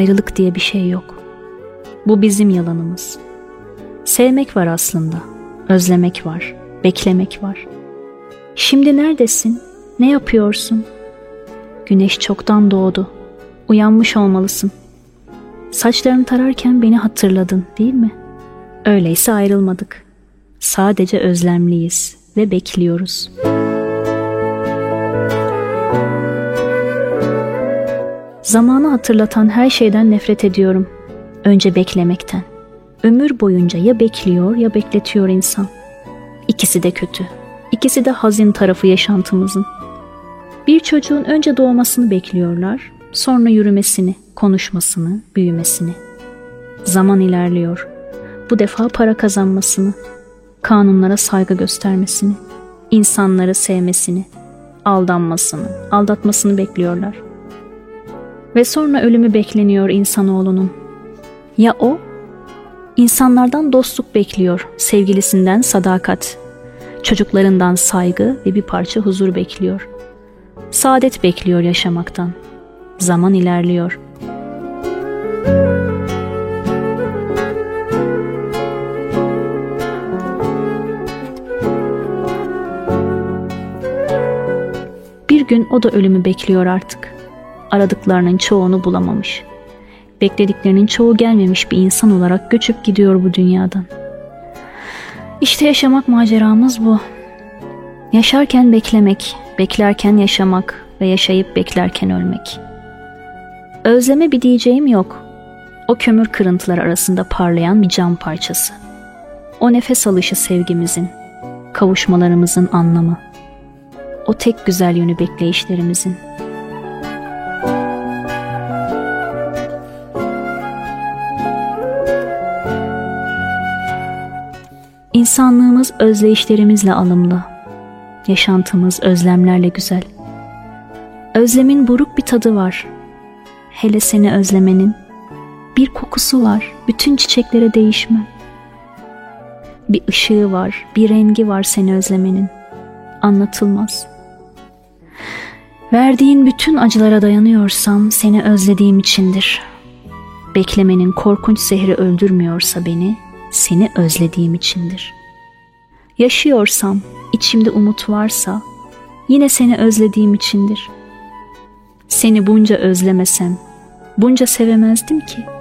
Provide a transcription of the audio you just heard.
ayrılık diye bir şey yok. Bu bizim yalanımız. Sevmek var aslında. Özlemek var. Beklemek var. Şimdi neredesin? Ne yapıyorsun? Güneş çoktan doğdu. Uyanmış olmalısın. Saçlarını tararken beni hatırladın, değil mi? Öyleyse ayrılmadık. Sadece özlemliyiz ve bekliyoruz. Zamanı hatırlatan her şeyden nefret ediyorum. Önce beklemekten. Ömür boyunca ya bekliyor ya bekletiyor insan. İkisi de kötü. İkisi de hazin tarafı yaşantımızın. Bir çocuğun önce doğmasını bekliyorlar, sonra yürümesini, konuşmasını, büyümesini. Zaman ilerliyor. Bu defa para kazanmasını, kanunlara saygı göstermesini, insanları sevmesini, aldanmasını, aldatmasını bekliyorlar. Ve sonra ölümü bekleniyor insanoğlunun. Ya o? İnsanlardan dostluk bekliyor, sevgilisinden sadakat, çocuklarından saygı ve bir parça huzur bekliyor. Saadet bekliyor yaşamaktan. Zaman ilerliyor. Bir gün o da ölümü bekliyor artık. Aradıklarının çoğunu bulamamış. Beklediklerinin çoğu gelmemiş bir insan olarak göçüp gidiyor bu dünyadan. İşte yaşamak maceramız bu. Yaşarken beklemek, beklerken yaşamak ve yaşayıp beklerken ölmek. Özleme bir diyeceğim yok. O kömür kırıntılar arasında parlayan bir cam parçası. O nefes alışı sevgimizin, kavuşmalarımızın anlamı. O tek güzel yönü bekleyişlerimizin. İnsanlığımız özleyişlerimizle alımlı. Yaşantımız özlemlerle güzel. Özlemin buruk bir tadı var. Hele seni özlemenin bir kokusu var. Bütün çiçeklere değişme. Bir ışığı var, bir rengi var seni özlemenin. Anlatılmaz. Verdiğin bütün acılara dayanıyorsam seni özlediğim içindir. Beklemenin korkunç zehri öldürmüyorsa beni, seni özlediğim içindir. Yaşıyorsam, içimde umut varsa, yine seni özlediğim içindir. Seni bunca özlemesem, bunca sevemezdim ki.''